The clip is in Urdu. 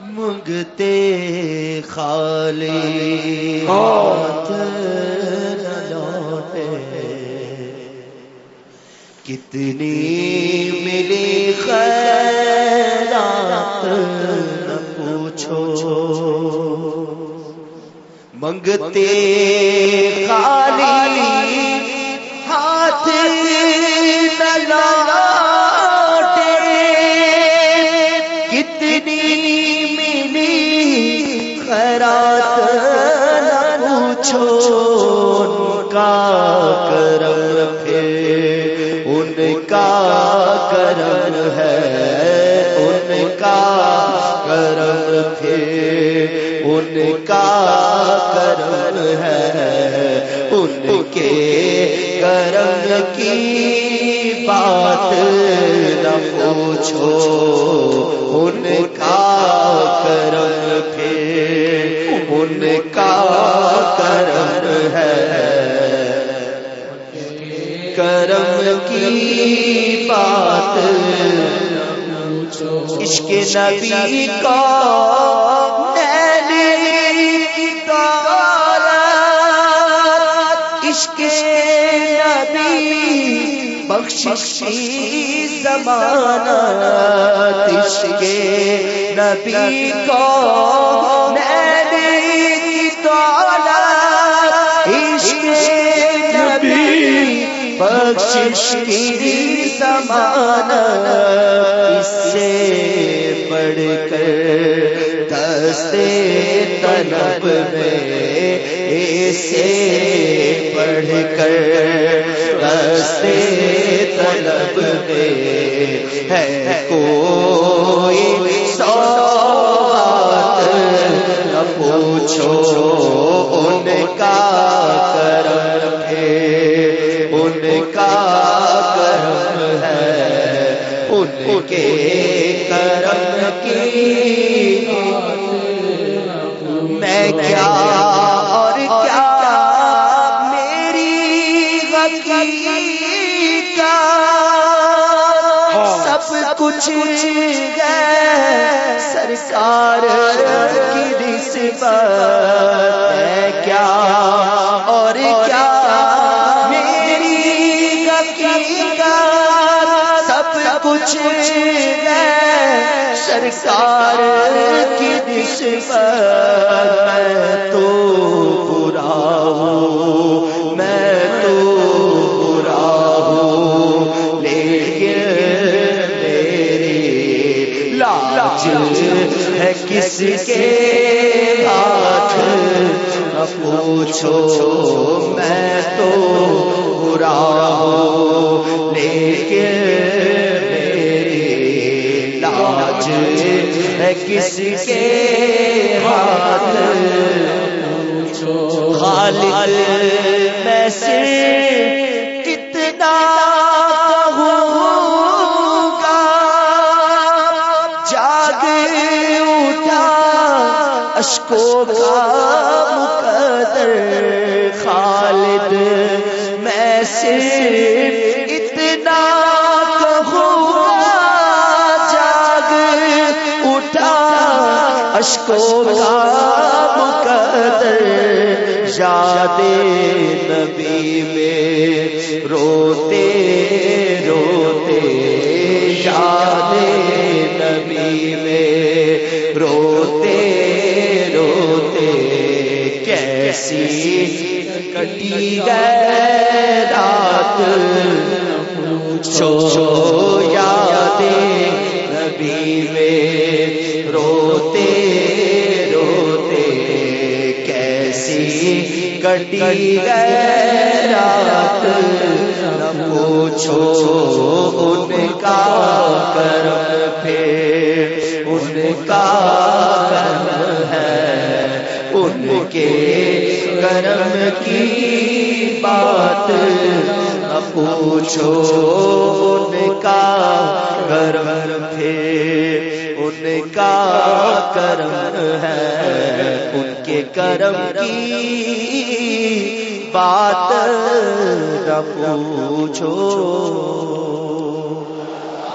منگتے خالی ہاتھ نہ لوٹے۔ کتنی ملی خیرات نہ پوچھو۔ منگتے خالی ہاتھ نہ لوٹے۔ کتنی ان کا کرم پھر ان کا کرم ہے، ان کا کرم پھر ان کا کرم ہے، ان کے کرم کی بات نہ پوچھو، ان کا کی بات عشق نبی کا نینی کی عشق نبی بخششی زمانت عشق نبی کا نینی بخشش کی زمانہ اس سے بڑھ کر دستے طلب میں اسے پڑھ کر دستے طلب میں ہے کوئی سوات کے کرم کی میں کیا اور کیا میری غلطی کا سب کچھ ہے سرکار کی نسبت کچھ سرکار کی نسبت میں تو برا ہوں میں تو برا ہوں لیکن میری لاج ہے کس کے ہاتھ پوچھو میں تو برا ہوں، لیکن کس کے ہاتھ خالد میں سے کتنا کہوں جاگ اٹھا اشکوں کا مقدر۔ خالد میں صرف اشکوں کا مقدر یاد نبی میں روتے روتے، یاد نبی میں روتے روتے، کیسی کٹی گئے رات چھو کٹی رات نہ پوچھو ان کا کرم پھر، ان کا کرم ہے۔ ان کے کرم کی بات نہ پوچھو ان کا کرم پھر، ان کا کرم ہے۔ ان کرم کی بات نہ پوچھو۔